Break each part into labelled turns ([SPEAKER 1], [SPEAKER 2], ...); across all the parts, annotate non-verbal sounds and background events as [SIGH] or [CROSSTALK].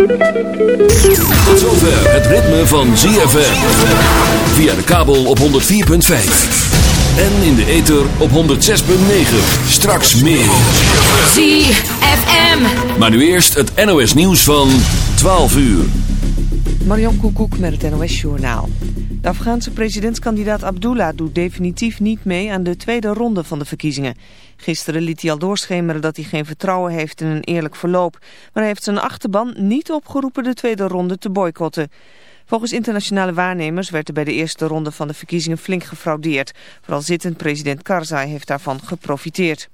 [SPEAKER 1] Tot zover het ritme van ZFM. Via de kabel op 104.5. En in de ether op 106.9. Straks meer.
[SPEAKER 2] ZFM.
[SPEAKER 1] Maar nu eerst het NOS nieuws van 12 uur.
[SPEAKER 3] Marion Koekoek met het NOS Journaal. De Afghaanse presidentskandidaat Abdullah doet definitief niet mee aan de tweede ronde van de verkiezingen. Gisteren liet hij al doorschemeren dat hij geen vertrouwen heeft in een eerlijk verloop. Maar hij heeft zijn achterban niet opgeroepen de tweede ronde te boycotten. Volgens internationale waarnemers werd er bij de eerste ronde van de verkiezingen flink gefraudeerd. Vooral zittend president Karzai heeft daarvan geprofiteerd.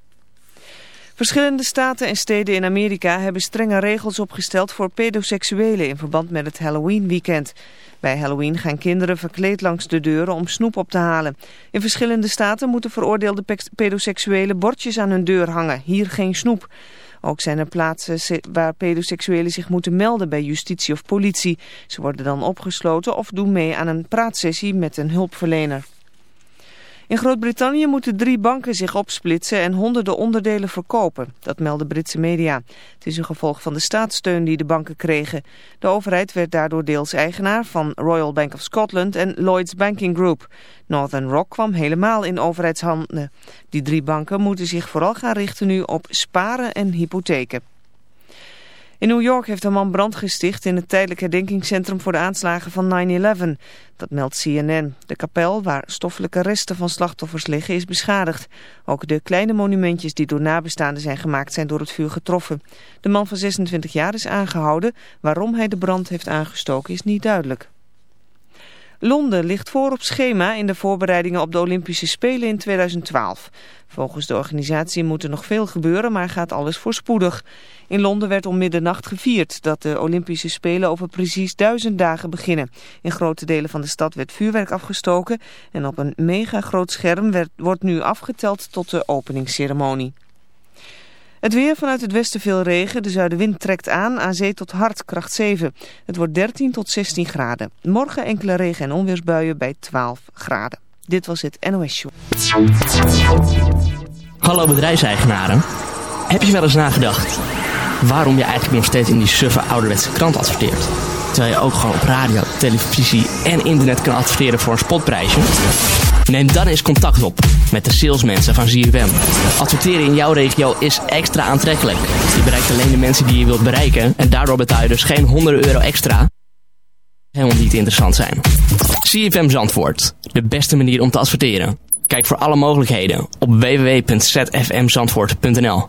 [SPEAKER 3] Verschillende staten en steden in Amerika hebben strenge regels opgesteld voor pedoseksuelen in verband met het Halloween weekend. Bij Halloween gaan kinderen verkleed langs de deuren om snoep op te halen. In verschillende staten moeten veroordeelde pedoseksuelen bordjes aan hun deur hangen. Hier geen snoep. Ook zijn er plaatsen waar pedoseksuelen zich moeten melden bij justitie of politie. Ze worden dan opgesloten of doen mee aan een praatsessie met een hulpverlener. In Groot-Brittannië moeten drie banken zich opsplitsen en honderden onderdelen verkopen. Dat melden Britse media. Het is een gevolg van de staatssteun die de banken kregen. De overheid werd daardoor deels eigenaar van Royal Bank of Scotland en Lloyds Banking Group. Northern Rock kwam helemaal in overheidshanden. Die drie banken moeten zich vooral gaan richten nu op sparen en hypotheken. In New York heeft een man brand gesticht in het tijdelijk herdenkingscentrum voor de aanslagen van 9-11. Dat meldt CNN. De kapel, waar stoffelijke resten van slachtoffers liggen, is beschadigd. Ook de kleine monumentjes die door nabestaanden zijn gemaakt zijn door het vuur getroffen. De man van 26 jaar is aangehouden. Waarom hij de brand heeft aangestoken is niet duidelijk. Londen ligt voor op schema in de voorbereidingen op de Olympische Spelen in 2012. Volgens de organisatie moet er nog veel gebeuren, maar gaat alles voorspoedig. In Londen werd om middernacht gevierd dat de Olympische Spelen over precies duizend dagen beginnen. In grote delen van de stad werd vuurwerk afgestoken en op een mega groot scherm werd, wordt nu afgeteld tot de openingsceremonie. Het weer vanuit het westen veel regen. De zuidenwind trekt aan, aan zee tot hard, kracht 7. Het wordt 13 tot 16 graden. Morgen enkele regen- en onweersbuien bij 12 graden. Dit was het NOS Show.
[SPEAKER 4] Hallo bedrijfseigenaren. Heb je wel eens nagedacht waarom je eigenlijk nog steeds in die suffe ouderwetse krant adverteert? Terwijl je ook gewoon op radio, televisie en internet kan adverteren voor een spotprijsje? Neem dan eens contact op met de salesmensen van ZFM. Adverteren in jouw regio is extra aantrekkelijk. Je bereikt alleen de mensen die je wilt bereiken en daardoor betaal je dus geen honderden euro extra. Helemaal niet interessant zijn. ZFM Zandvoort, de beste manier om te adverteren. Kijk voor alle mogelijkheden op www.zfmzandvoort.nl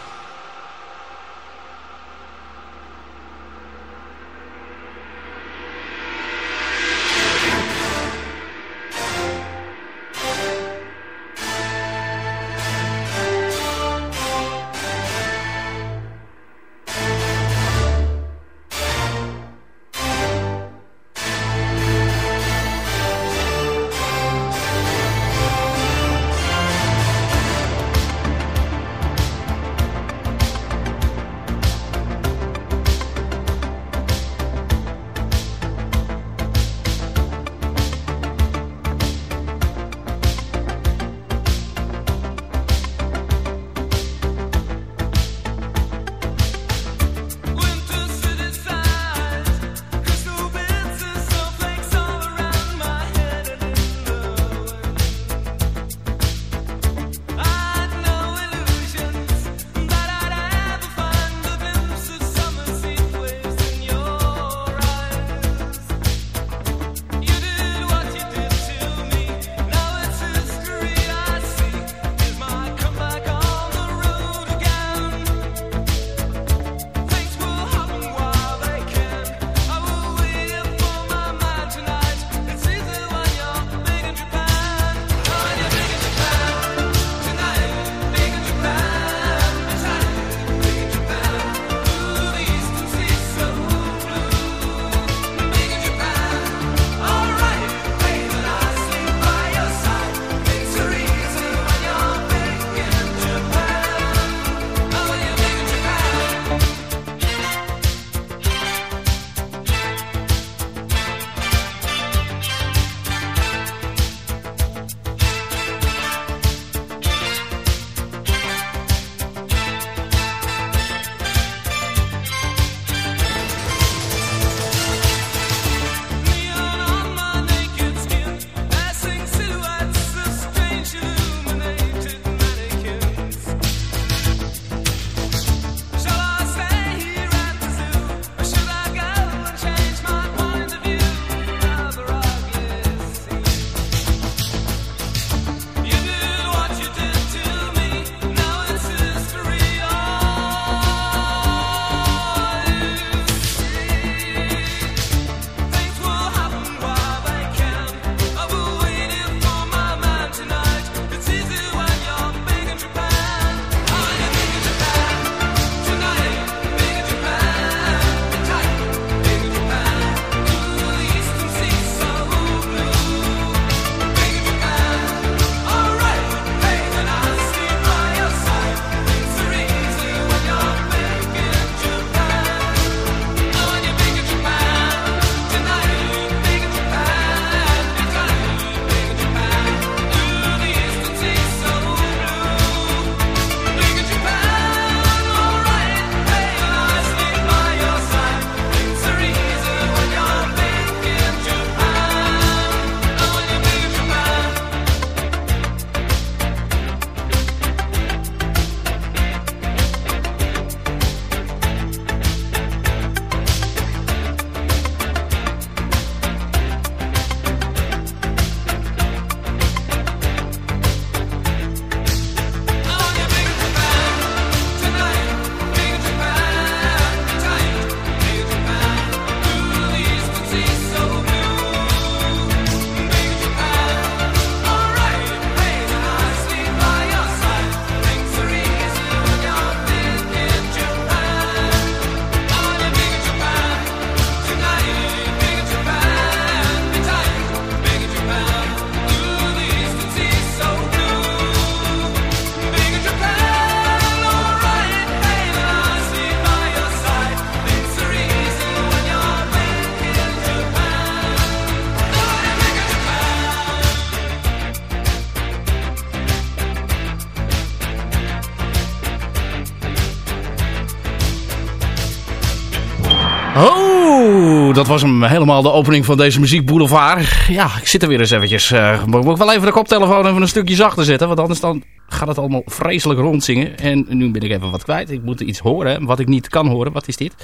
[SPEAKER 2] was hem helemaal de opening van deze Muziek Boulevard. Ja, ik zit er weer eens eventjes. Uh, moet ik wel even de koptelefoon even een stukje zachter zetten. Want anders dan gaat het allemaal vreselijk rondzingen. En nu ben ik even wat kwijt. Ik moet iets horen. Wat ik niet kan horen. Wat is dit?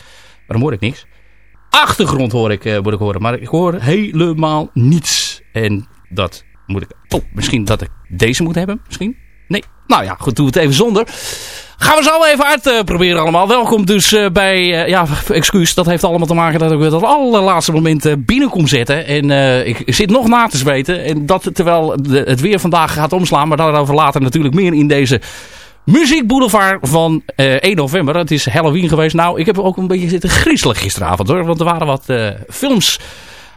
[SPEAKER 2] Waarom hoor ik niks? Achtergrond hoor ik, uh, moet ik horen. Maar ik hoor helemaal niets. En dat moet ik... Oh, misschien dat ik deze moet hebben. Misschien? Nee. Nou ja, goed. Doe het even zonder. Gaan we zo even uitproberen uh, proberen allemaal. Welkom dus uh, bij, uh, ja, [LAUGHS] excuus, dat heeft allemaal te maken dat ik het allerlaatste moment binnen kom zetten. En ik zit nog na te zweten. En dat terwijl het weer vandaag gaat omslaan. Maar daarover later natuurlijk meer in deze muziekboulevard van 1 november. Het is Halloween geweest. Nou, ik heb ook een beetje zitten griezelig gisteravond hoor. Want er waren wat films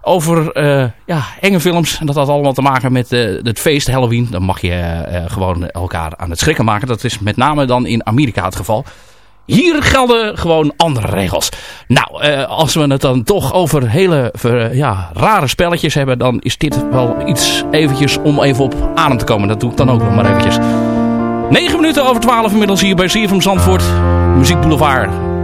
[SPEAKER 2] over uh, ja, enge films. En dat had allemaal te maken met uh, het feest Halloween. Dan mag je uh, gewoon elkaar aan het schrikken maken. Dat is met name dan in Amerika het geval. Hier gelden gewoon andere regels. Nou, als we het dan toch over hele ja, rare spelletjes hebben... dan is dit wel iets eventjes om even op adem te komen. Dat doe ik dan ook nog maar eventjes. 9 minuten over 12 inmiddels hier bij CFM Zandvoort. Muziek Boulevard.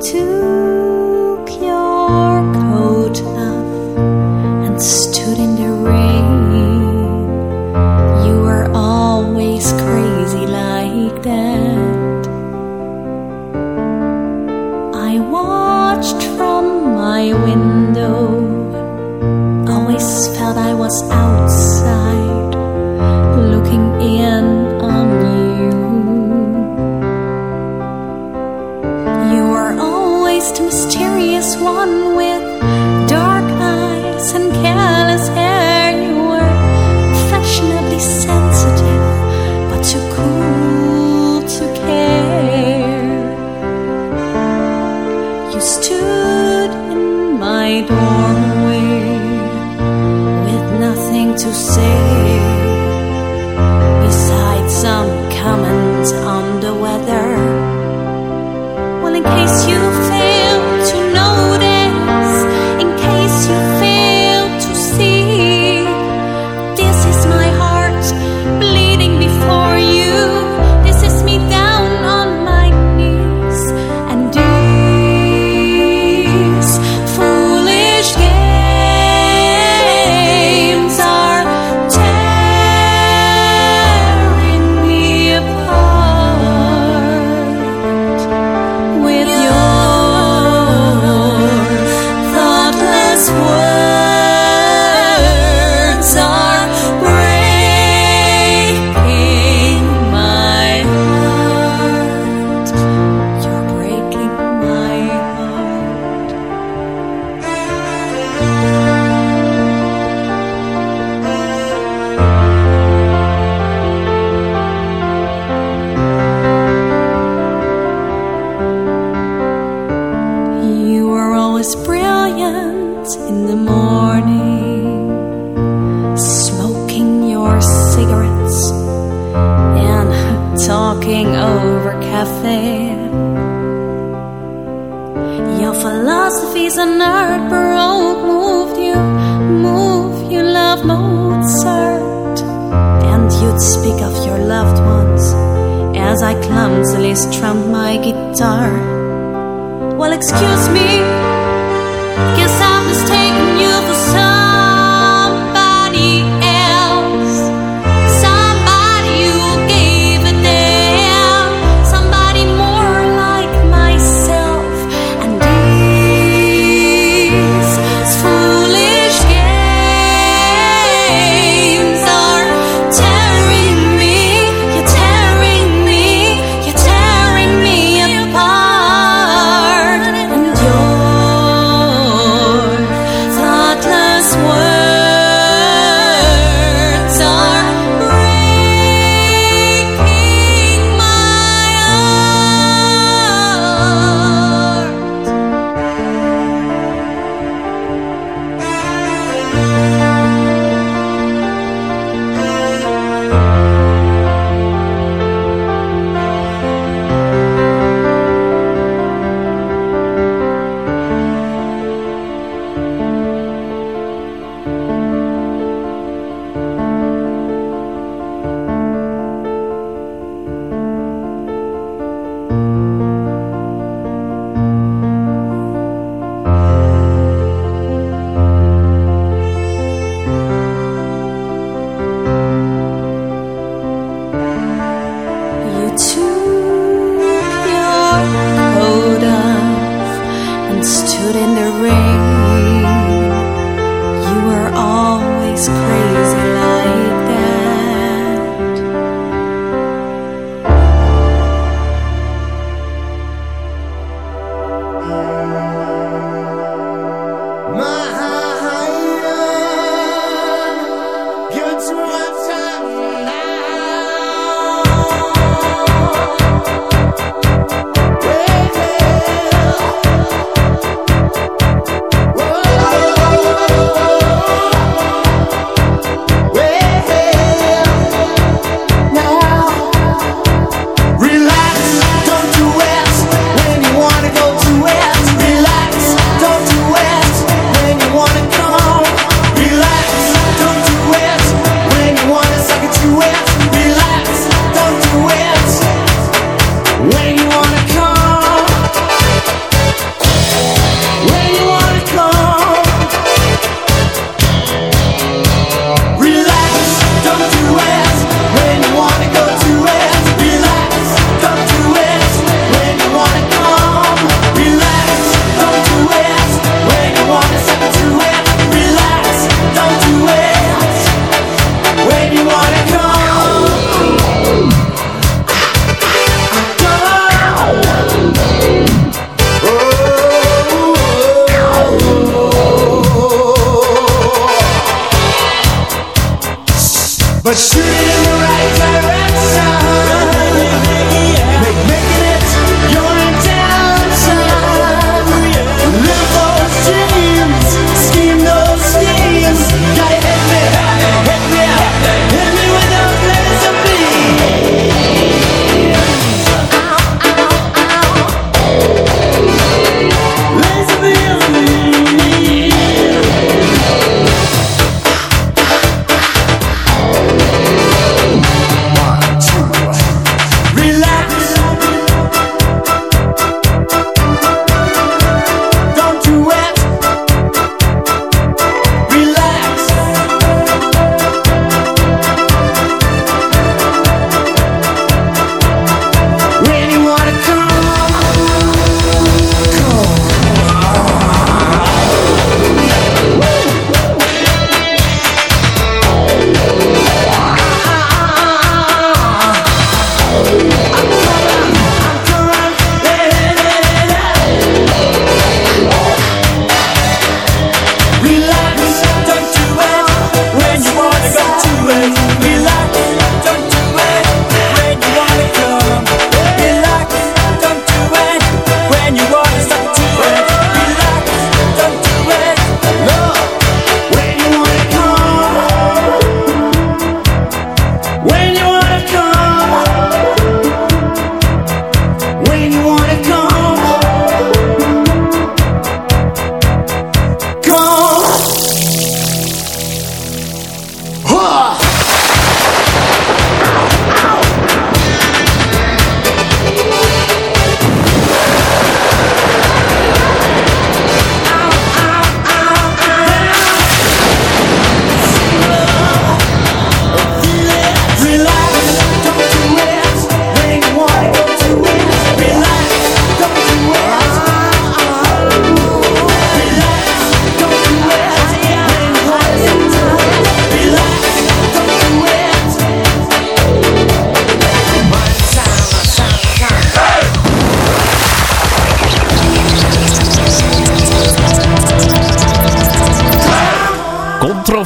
[SPEAKER 5] Took your coat off and stood in the rain. You were always crazy like that. I watched from my window, talking over cafe. Your philosophy's a nerd, Baroque moved you, move you love Mozart, and you'd speak of your loved ones as I clumsily strummed my guitar. Well, excuse me, guess I'm mistaken. It's crazy.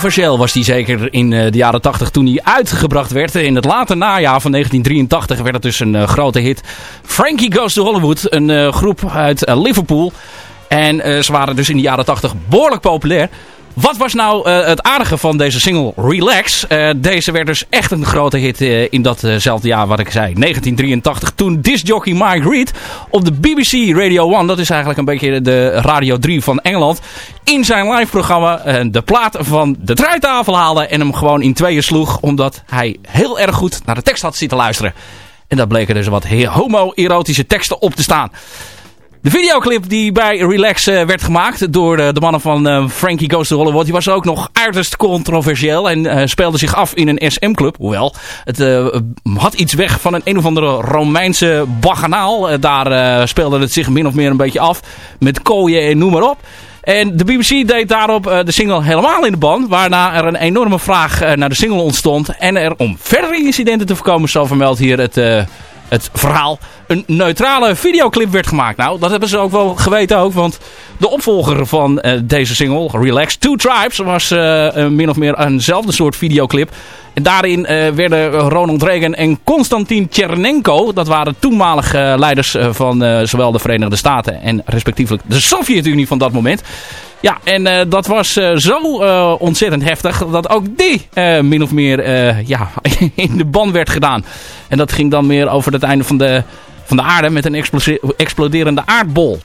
[SPEAKER 2] Controversieel was die zeker in uh, de jaren 80 toen hij uitgebracht werd. In het late najaar van 1983 werd het dus een uh, grote hit. Frankie Goes to Hollywood, een uh, groep uit Liverpool. En ze waren dus in de jaren 80 behoorlijk populair. Wat was nou uh, het aardige van deze single Relax? Uh, deze werd dus echt een grote hit uh, in datzelfde jaar wat ik zei. 1983 toen discjockey Mike Reed op de BBC Radio 1, dat is eigenlijk een beetje de Radio 3 van Engeland, in zijn live programma de plaat van de draaitafel haalde en hem gewoon in tweeën sloeg. Omdat hij heel erg goed naar de tekst had zitten luisteren. En daar bleken dus wat homo-erotische teksten op te staan. De videoclip die bij Relax uh, werd gemaakt door uh, de mannen van uh, Frankie Goes to Hollywood... die was ook nog uiterst controversieel en speelde zich af in een SM-club. Hoewel, het had iets weg van een een of andere Romeinse baganaal. daar speelde het zich min of meer een beetje af met kooien en noem maar op. En de BBC deed daarop de single helemaal in de band. Waarna er een enorme vraag naar de single ontstond. En er om verdere incidenten te voorkomen, zo vermeldt hier het het verhaal een neutrale videoclip werd gemaakt. Nou, dat hebben ze ook wel geweten ook, want de opvolger van uh, deze single, Relax, Two Tribes, was uh, min of meer eenzelfde soort videoclip. En daarin uh, werden Ronald Reagan en Konstantin Chernenko, dat waren toenmalige leiders van zowel de Verenigde Staten en respectievelijk de Sovjet-Unie van dat moment. Ja, en dat was zo ontzettend heftig dat ook die min of meer ja, [LAUGHS] in de ban werd gedaan. En dat ging dan meer over het einde van de, van de aarde met een exploderende aardbol.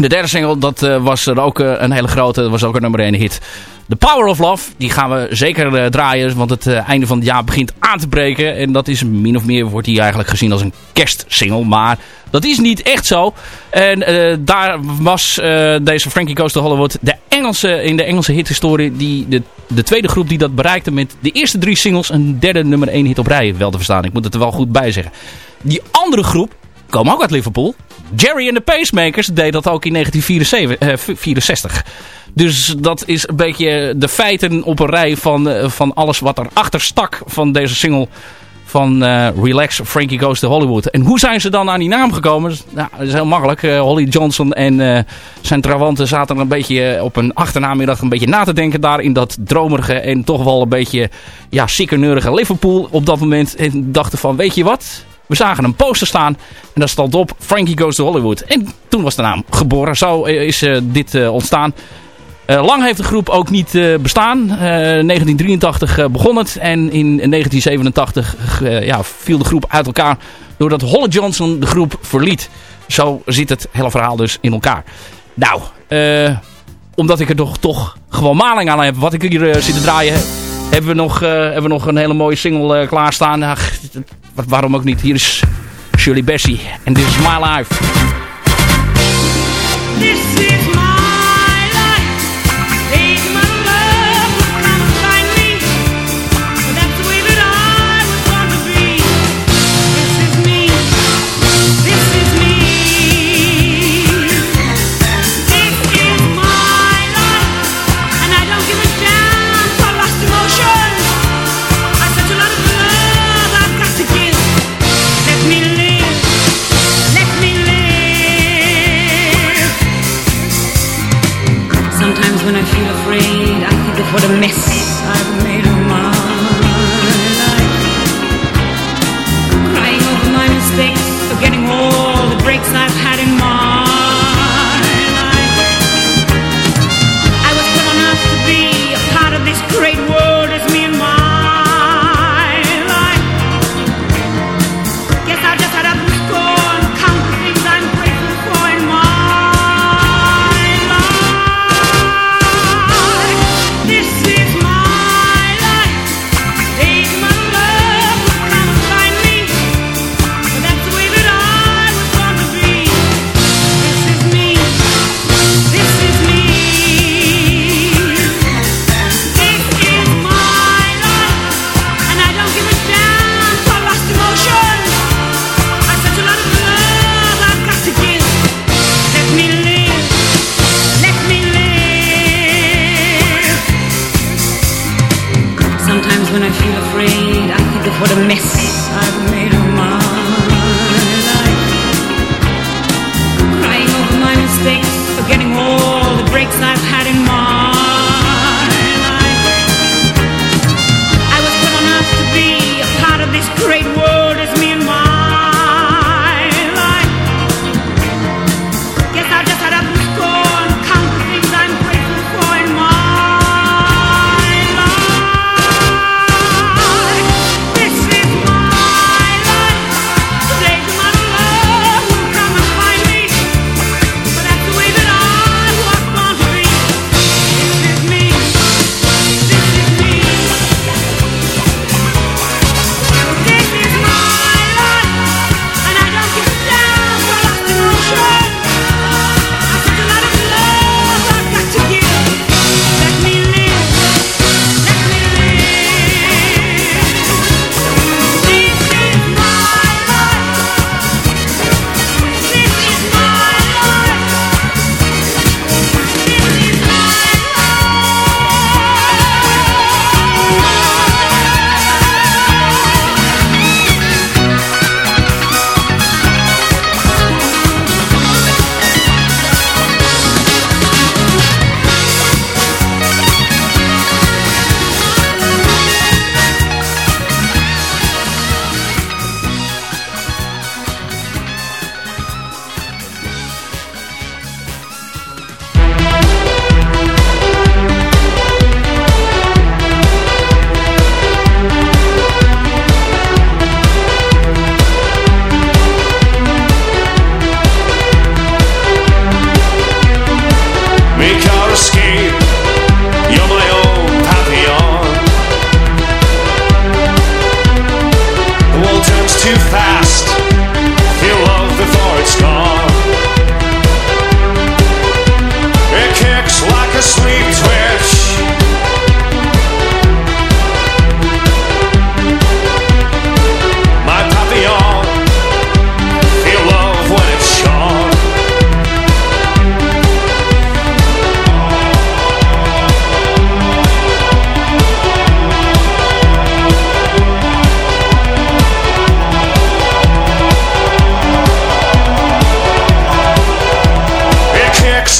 [SPEAKER 2] De derde single, dat was er ook een hele grote, dat was ook een nummer 1 hit. The Power of Love, die gaan we zeker uh, draaien. Want het einde van het jaar begint aan te breken. En dat is min of meer, wordt die eigenlijk gezien als een kerstsingle. Maar dat is niet echt zo. En daar was deze Frankie Goes to Hollywood de Engelse, in de Engelse hithistorie... Die, de, de tweede groep die dat bereikte met de eerste drie singles... een derde nummer één hit op rij wel te verstaan. Ik moet het er wel goed bij zeggen. Die andere groep, komen ook uit Liverpool. Jerry and the Pacemakers deed dat ook in 1964. Dus dat is een beetje de feiten op een rij van, eh, van alles wat erachter stak van deze single van Relax, Frankie Goes to Hollywood. En hoe zijn ze dan aan die naam gekomen? Nou, dat is heel makkelijk. Holly Johnson en zijn trawanten zaten een beetje op een achternaamiddag een beetje na te denken daar in dat dromerige en toch wel een beetje ja, sikkerneurige Liverpool op dat moment. En dachten van, weet je wat? We zagen een poster staan en daar stond op Frankie Goes to Hollywood. En toen was de naam geboren. Zo is dit ontstaan. Uh, lang heeft de groep ook niet bestaan. Uh, 1983 begon het en in 1987 ja, viel de groep uit elkaar doordat Holly Johnson de groep verliet. Zo zit het hele verhaal dus in elkaar. Nou, omdat ik er toch, toch gewoon maling aan heb wat ik hier zit te draaien, hebben we nog, hebben we nog een hele mooie single klaarstaan. Ach, waarom ook niet? Hier is Shirley Bessie en This is My Life.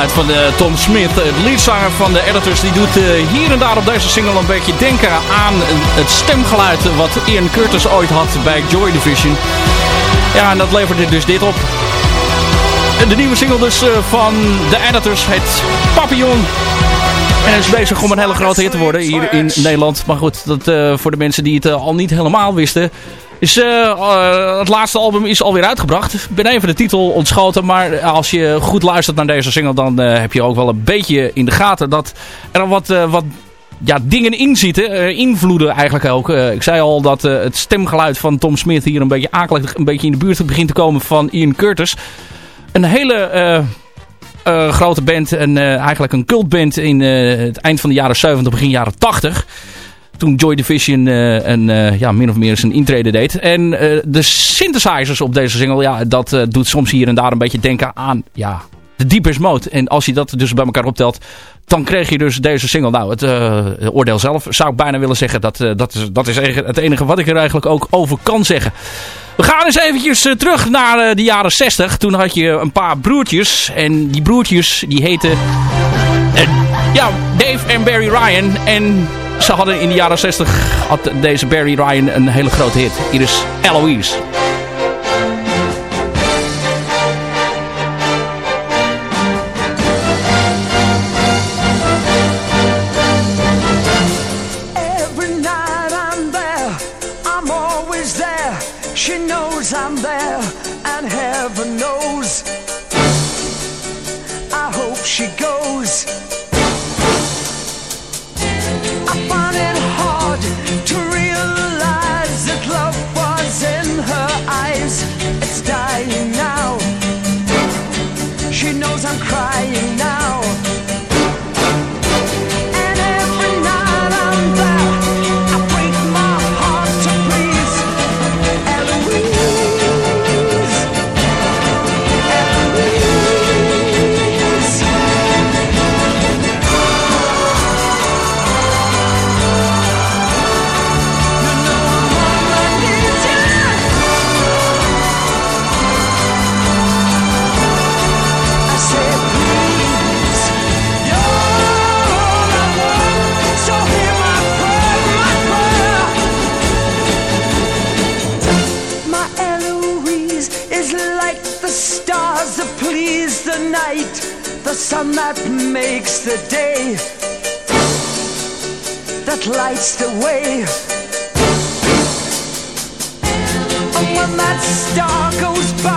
[SPEAKER 2] Het van eh, Tom Smith, de leadzanger van de Editors, die doet eh, hier en daar op deze single een beetje denken aan het stemgeluid wat Ian Curtis ooit had bij Joy Division. Ja, en dat leverde dus dit op. De nieuwe single dus eh, van de Editors heet Papillon. En is bezig om een hele grote hit te worden hier in Nederland. Maar goed, dat, voor de mensen die het al niet helemaal wisten... Is, eh, eh, het laatste album is alweer uitgebracht. Ik ben even de titel ontschoten. Maar als je goed luistert naar deze single... dan eh, heb je ook wel een beetje in de gaten... dat er wat, eh, wat ja, dingen in zitten. eh, invloeden eigenlijk ook. Eh, ik zei al dat eh, het stemgeluid van Tom Smith hier een beetje akelig... een beetje in de buurt begint te komen van Ian Curtis. Een hele... eh, eh, grote band en eh, eigenlijk een cultband in eh, het eind van de jaren 70, begin jaren 80. Toen Joy Division eh, een, eh, ja, min of meer zijn intrede deed. En eh, de synthesizers op deze single, ja, dat doet soms hier en daar een beetje denken aan ja, de Deepest Mode. En als je dat dus bij elkaar optelt, dan kreeg je dus deze single. Nou, het oordeel zelf zou ik bijna willen zeggen. Dat, dat, is, dat is het enige wat ik er eigenlijk ook over kan zeggen. We gaan eens eventjes terug naar de jaren 60. Toen had je een paar broertjes. En die broertjes die heten... ja, Dave en Barry Ryan. En ze hadden in de jaren 60... had deze Barry Ryan een hele grote hit. Hier is Eloise.
[SPEAKER 6] Sun that makes the day, that lights the way. And when that star goes by,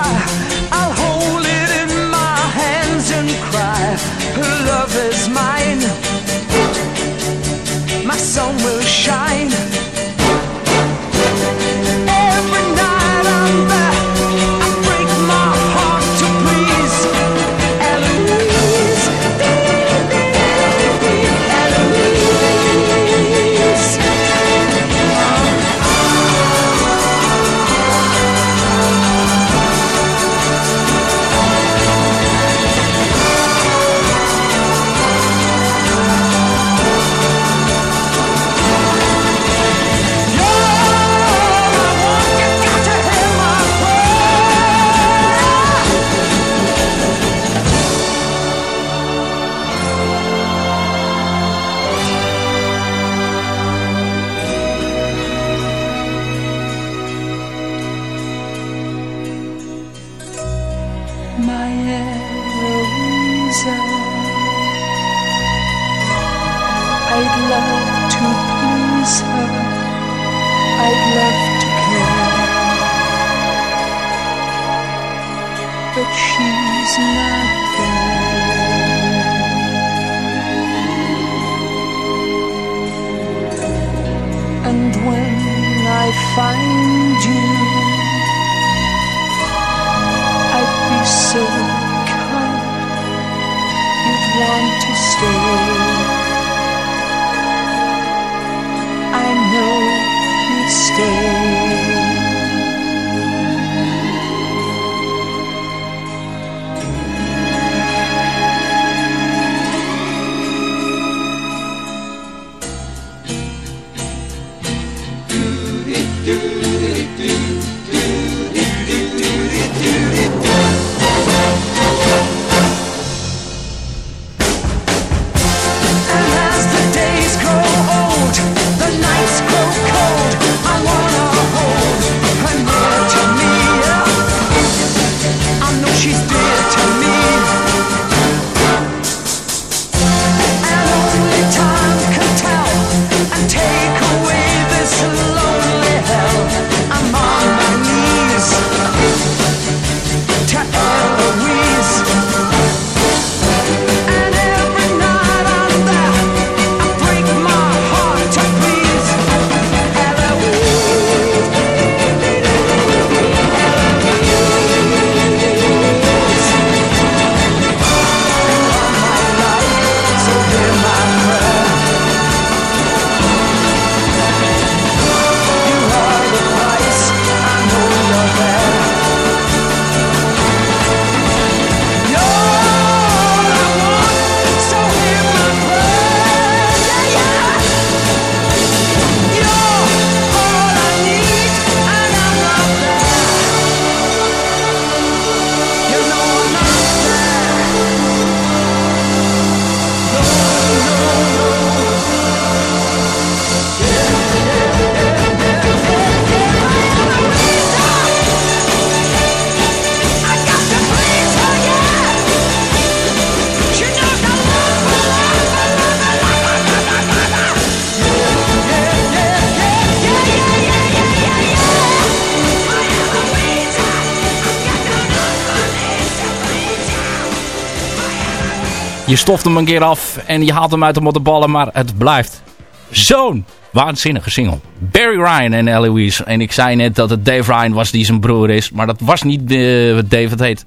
[SPEAKER 2] Je stoft hem een keer af en je haalt hem uit de mottenballen, maar het blijft zo'n waanzinnige single. Barry Ryan en Eloise. En ik zei net dat het Dave Ryan was die zijn broer is, maar dat was niet uh, wat Dave het heet.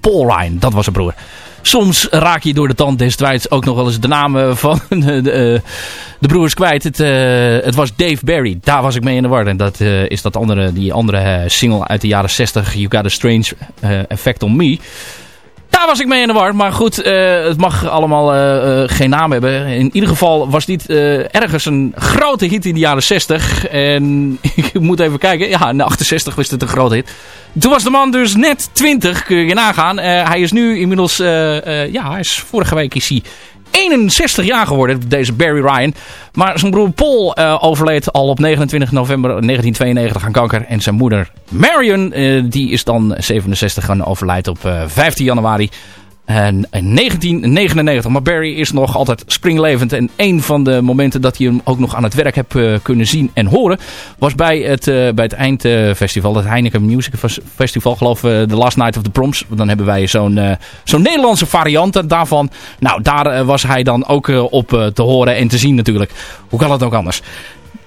[SPEAKER 2] Paul Ryan, dat was zijn broer. Soms raak je door de tand destijds ook nog wel eens de namen van [LAUGHS] de, de, de broers kwijt. Het, uh, het, was Dave Barry, daar was ik mee in de war. En dat is dat andere, die andere single uit de jaren 60, You Got a Strange Effect on Me. Daar was ik mee in de war. Maar goed, uh, het mag allemaal uh, uh, geen naam hebben. In ieder geval was dit ergens een grote hit in de jaren 60. En [LAUGHS] ik moet even kijken. Ja, in de 68 was het een grote hit. Toen was de man dus net 20, kun je nagaan. hij is nu inmiddels... ja, hij is, vorige week is hij 61 jaar geworden, deze Barry Ryan. Maar zijn broer Paul eh, overleed al op 29 november 1992 aan kanker. En zijn moeder Marion, eh, die is dan 67 en overlijdt op eh, 15 januari en in 1999. Maar Barry is nog altijd springlevend. En een van de momenten dat je hem ook nog aan het werk hebt eh, kunnen zien en horen... was bij het, eh, bij het eindfestival, het Heineken Music Festival. geloof ik, The Last Night of the Proms. Dan hebben wij zo'n eh, zo'n Nederlandse variant daarvan. Nou, daar eh, was hij dan ook eh, op eh, te horen en te zien natuurlijk. Hoe kan het ook anders?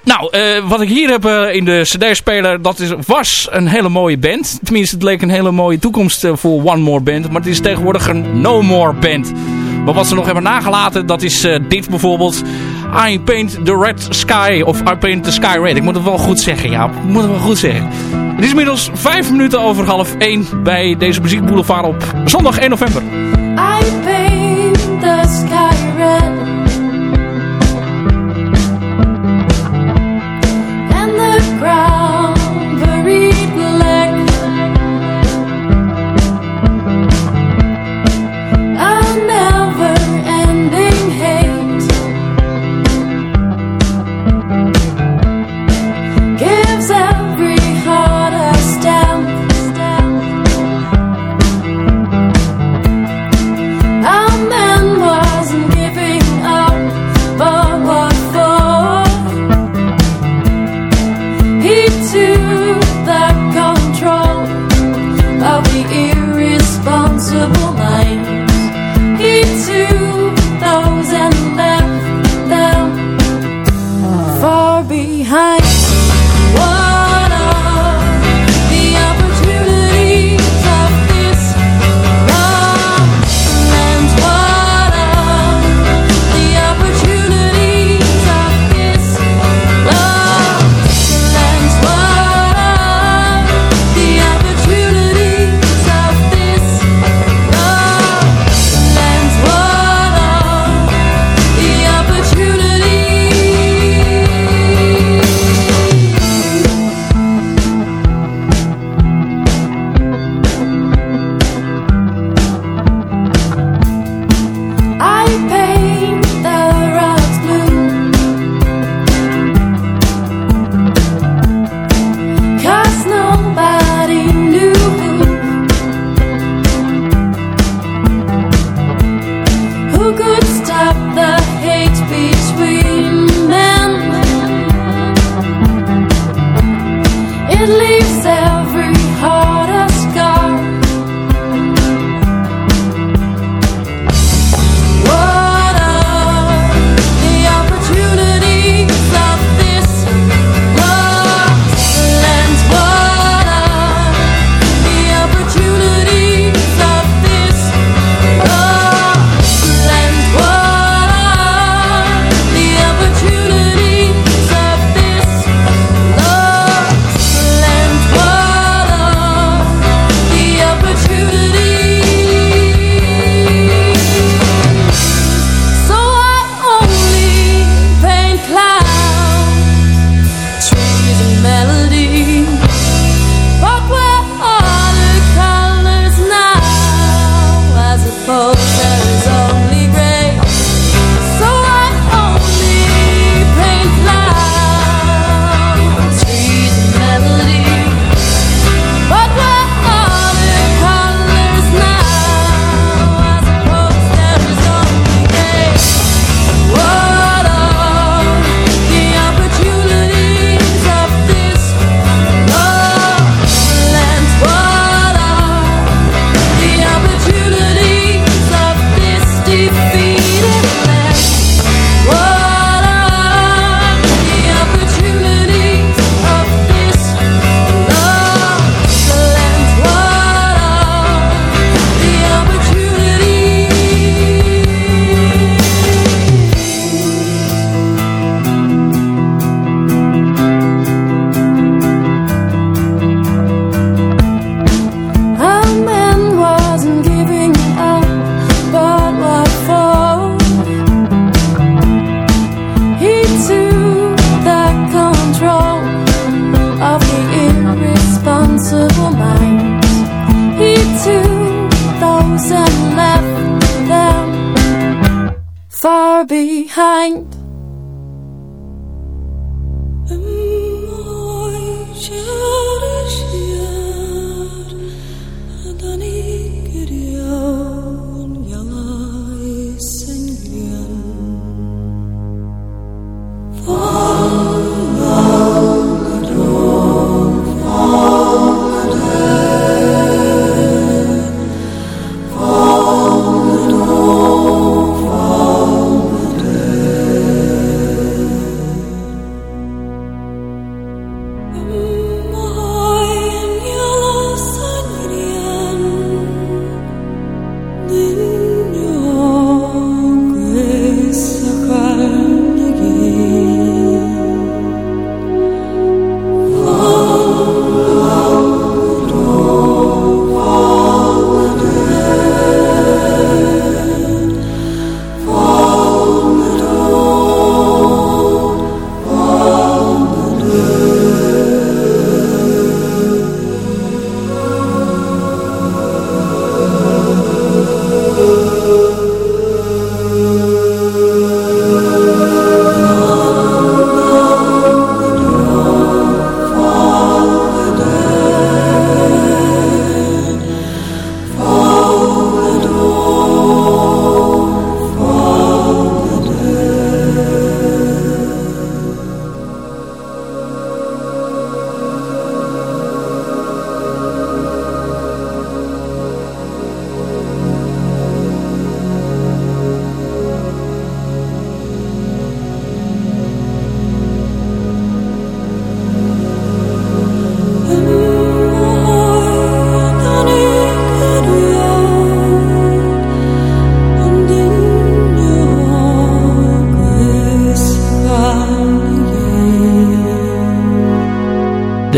[SPEAKER 2] Nou, eh, wat ik hier heb eh, in de cd-speler, dat is, was een hele mooie band. Tenminste, het leek een hele mooie toekomst eh, voor One More Band. Maar het is tegenwoordig een No More Band. Maar wat ze nog hebben nagelaten, dat is dit bijvoorbeeld. I paint the red sky, of I paint the sky red. Ik moet het wel goed zeggen, ja. Ik moet het wel goed zeggen. Het is inmiddels vijf minuten over half één bij deze muziekboulevard op zondag 1 november.
[SPEAKER 7] I paint the sky red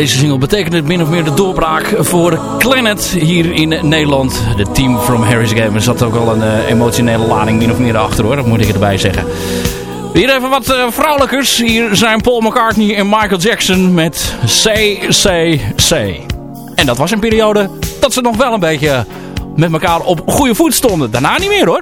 [SPEAKER 2] Deze single betekent het min of meer de doorbraak voor Planet hier in Nederland. De team from Harry's Game. Er zat ook wel een uh, emotionele lading min of meer achter hoor. Dat moet ik erbij zeggen. Hier even wat uh, vrouwelijkers. Hier zijn Paul McCartney en Michael Jackson met Say, Say, Say. En dat was een periode dat ze nog wel een beetje met elkaar op goede voet stonden. Daarna niet meer hoor.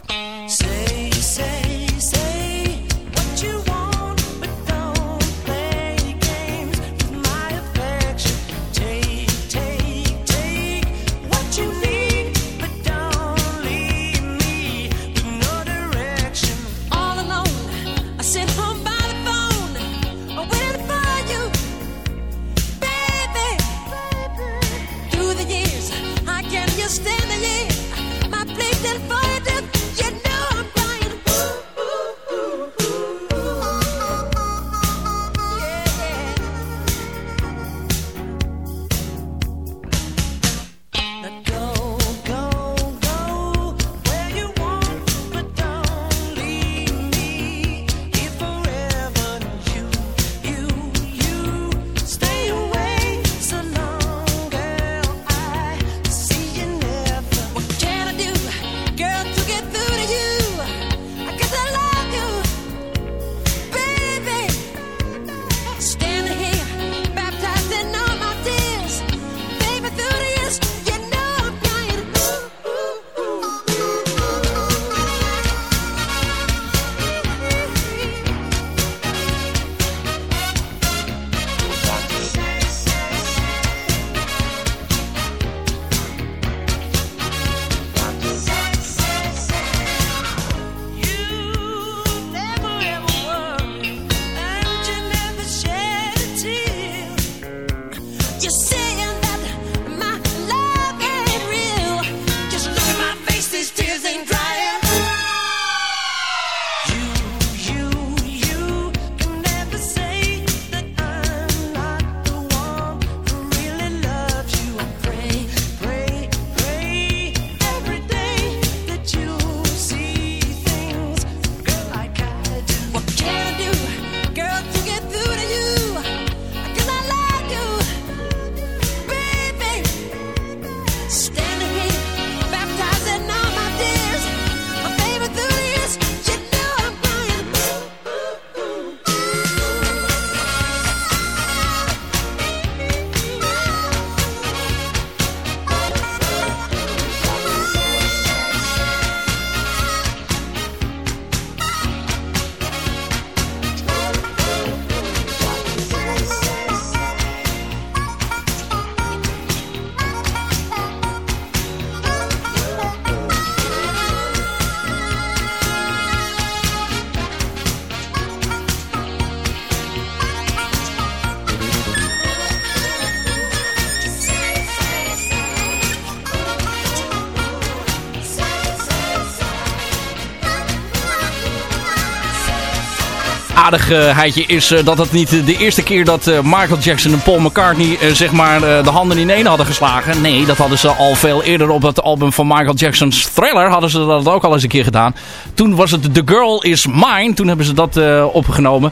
[SPEAKER 2] Aardigheidje is dat het niet de eerste keer dat Michael Jackson en Paul McCartney zeg maar de handen in hadden geslagen. Nee, dat hadden ze al veel eerder op het album van Michael Jackson's Thriller hadden ze dat ook al eens een keer gedaan. Toen was het The Girl Is Mine. Toen hebben ze dat opgenomen.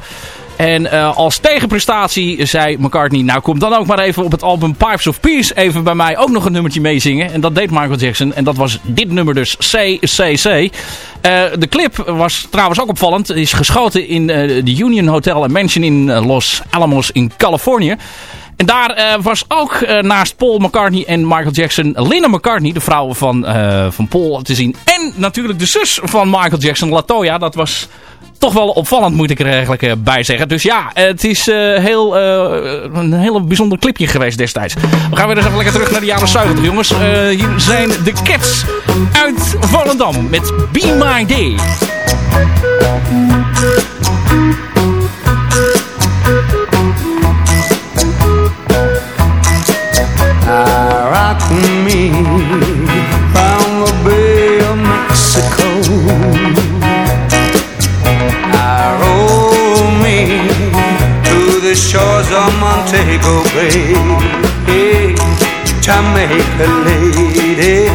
[SPEAKER 2] En uh, als tegenprestatie zei McCartney, nou kom dan ook maar even op het album Pipes of Peace even bij mij ook nog een nummertje meezingen. En dat deed Michael Jackson. En dat was dit nummer dus, CCC. Uh, de clip was trouwens ook opvallend. is geschoten in uh, de Union Hotel en Mansion in Los Alamos in Californië. En daar was ook naast Paul McCartney en Michael Jackson Linda McCartney, de vrouw van, van Paul, te zien. En natuurlijk de zus van Michael Jackson, Latoya. Dat was toch wel opvallend, moet ik er eigenlijk uh, bij zeggen. Dus ja, het is uh, heel, uh, een heel bijzonder clipje geweest destijds. We gaan weer eens even lekker terug naar de jaren 70, jongens. hier zijn de Cats uit Volendam met Be My Day.
[SPEAKER 8] me shores of Montego Bay. Hey, Jamaica lady,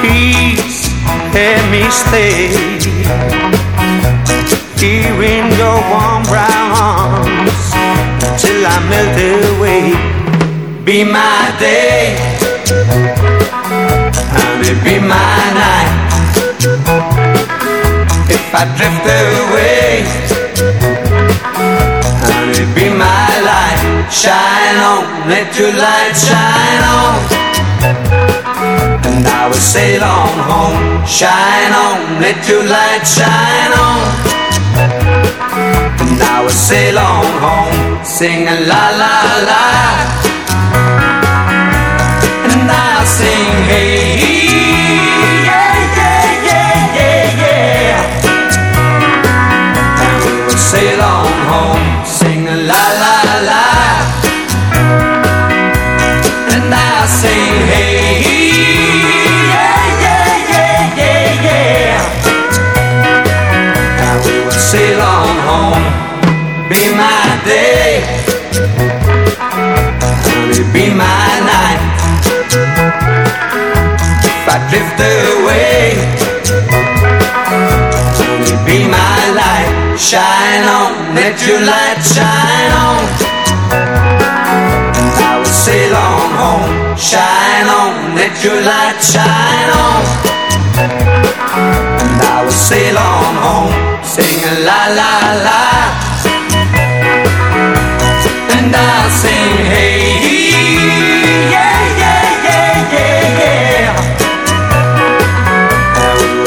[SPEAKER 8] please let me stay here in your warm brown arms till I melt away be my day, honey, be my night. If I drift away, let your light shine on. And I will sail on home. Shine on, let your light shine on. And I will sail on home, sing a la la la sing, hey, day, honey, be my night. I drift away. Only be my light, shine on, let your light shine on. And I will sail on home, shine on, let your light shine on. And I will sail on home, sing la la la. Sing hey, yeah, yeah, yeah, yeah, yeah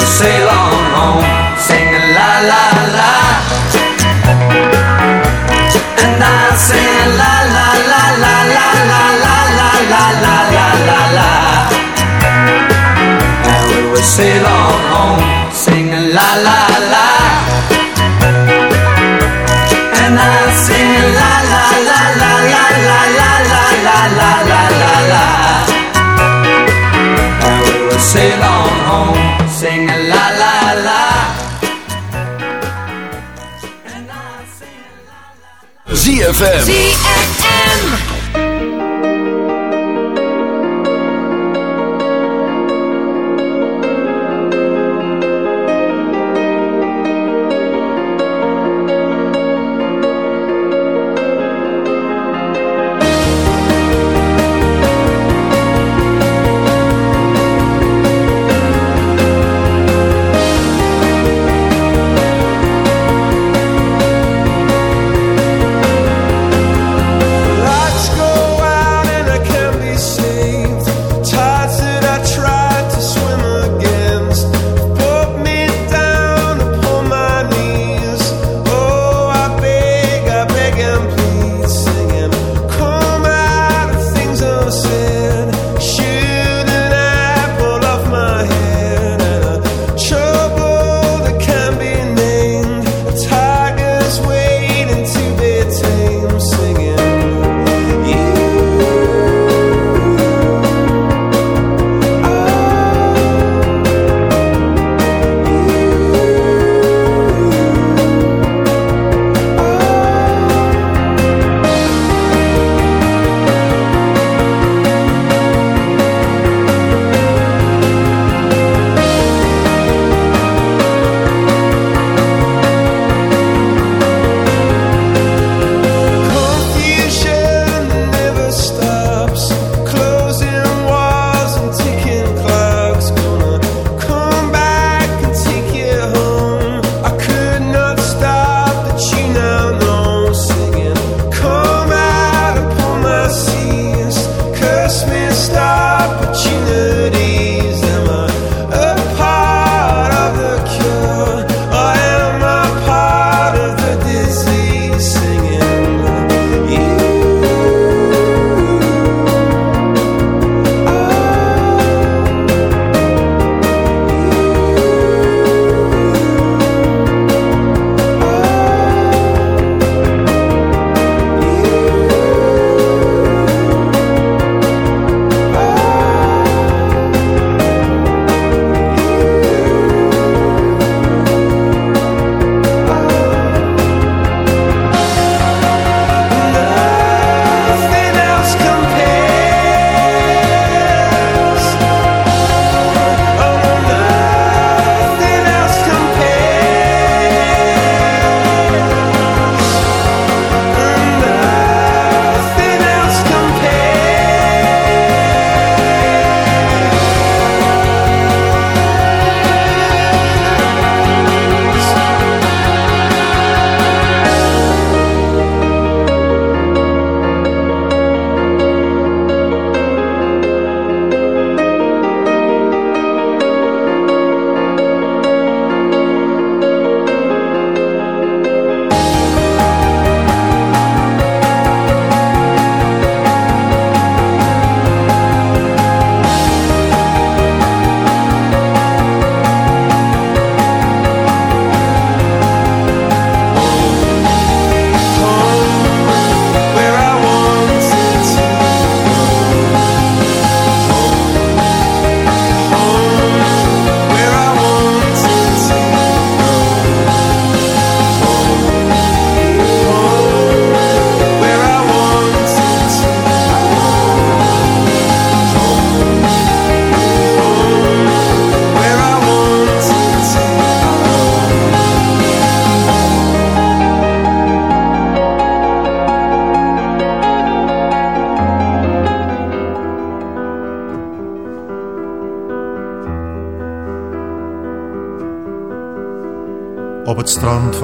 [SPEAKER 8] sail on home, singing la la la. And I sing la la la la la la la la la la la. And we will sail on home, singing la la
[SPEAKER 1] ZFM.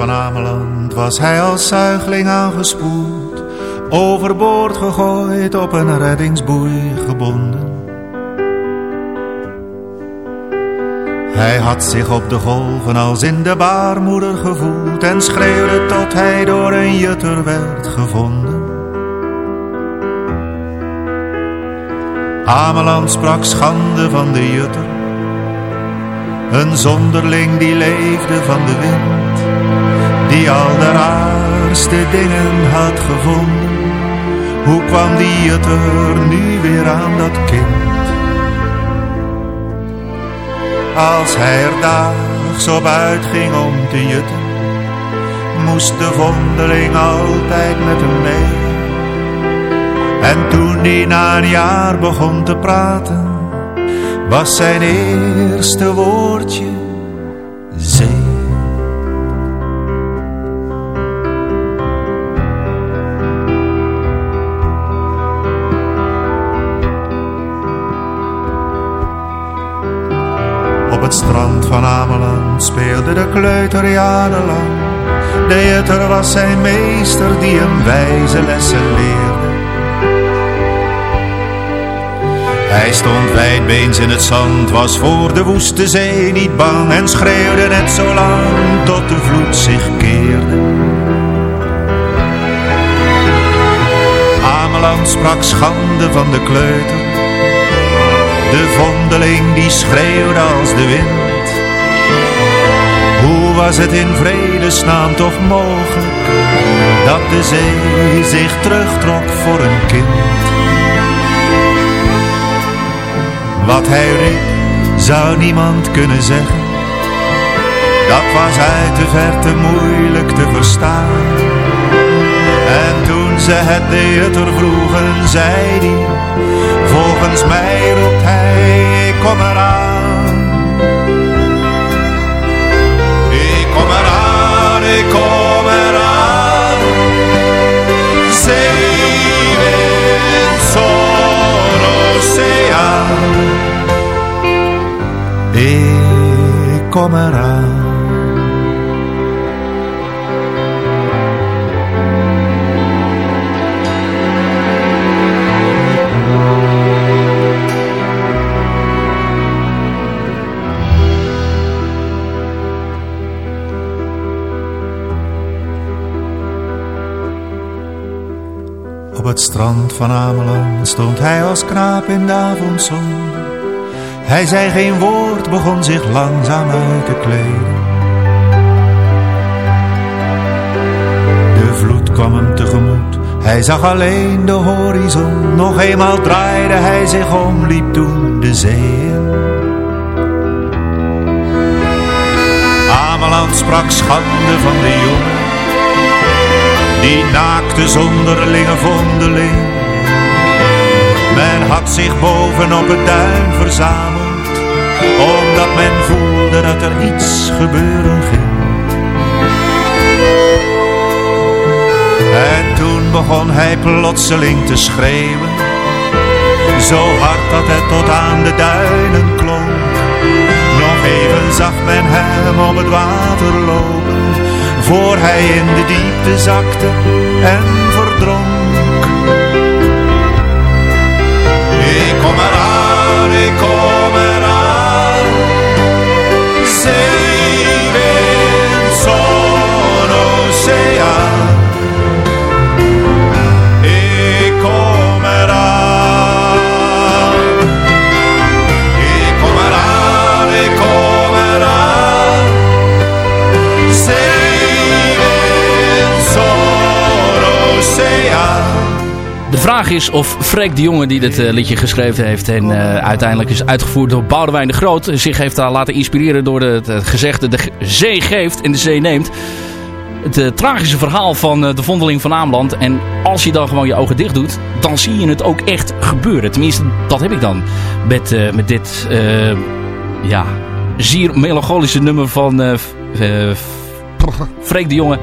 [SPEAKER 9] Van Ameland was hij als zuigeling aangespoeld, overboord gegooid, op een reddingsboei gebonden. Hij had zich op de golven als in de baarmoeder gevoeld en schreeuwde tot hij door een jutter werd gevonden. Ameland sprak schande van de jutter, een zonderling die leefde van de wind, die al de raarste dingen had gevonden. Hoe kwam die jutter nu weer aan dat kind? Als hij er daags op uitging om te jutten, moest de vondeling altijd met hem mee. En toen hij na een jaar begon te praten, was zijn eerste woordje Op het strand van Ameland speelde de kleuter jarenlang. De jutter was zijn meester die hem wijze lessen leerde. Hij stond wijdbeens in het zand, was voor de woeste zee niet bang en schreeuwde net zo lang tot de vloed zich keerde. Ameland sprak schande van de kleuter, de vondeling die schreeuwde als de wind. Hoe was het in vredesnaam toch mogelijk dat de zee zich terugtrok voor een kind? Wat hij riep, zou niemand kunnen zeggen. Dat was uit de verte moeilijk te verstaan. En toen ze het de jutter vroegen, zei hij, volgens mij roept hij, ik kom eraan. Ik kom eraan, ik kom eraan. Zeewind, zon, oceaan. Ik kom eraan. Strand van Ameland stond hij als knaap in de avondzon. Hij zei geen woord, begon zich langzaam uit te kleden. De vloed kwam hem tegemoet, hij zag alleen de horizon. Nog eenmaal draaide hij zich om, liep toen de zee in. Ameland sprak schande van de jongen, die naakte zonderlinge vondeling. Men had zich boven op het duin verzameld, omdat men voelde dat er iets gebeuren ging. En toen begon hij plotseling te schreeuwen, zo hard dat het tot aan de duinen klonk. Nog even zag men hem op het water lopen, voor hij in de diepte zakte en verdronk.
[SPEAKER 2] Vraag is of Freek de Jonge die dit eh, liedje geschreven heeft en eh, uiteindelijk is uitgevoerd door Boudewijn de Groot, zich heeft daar laten inspireren door het gezegde de zee geeft en de zee neemt. Het eh, tragische verhaal van de vondeling van Ameland. En als je dan gewoon je ogen dicht doet, dan zie je het ook echt gebeuren. Tenminste, dat heb ik dan met, met dit ja, zier melancholische nummer van Freek de Jonge.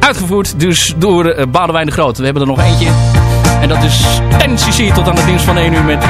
[SPEAKER 2] Uitgevoerd dus door uh, de Groot. We hebben er nog eentje. En dat is NCC tot aan het nieuws van 1 uur met...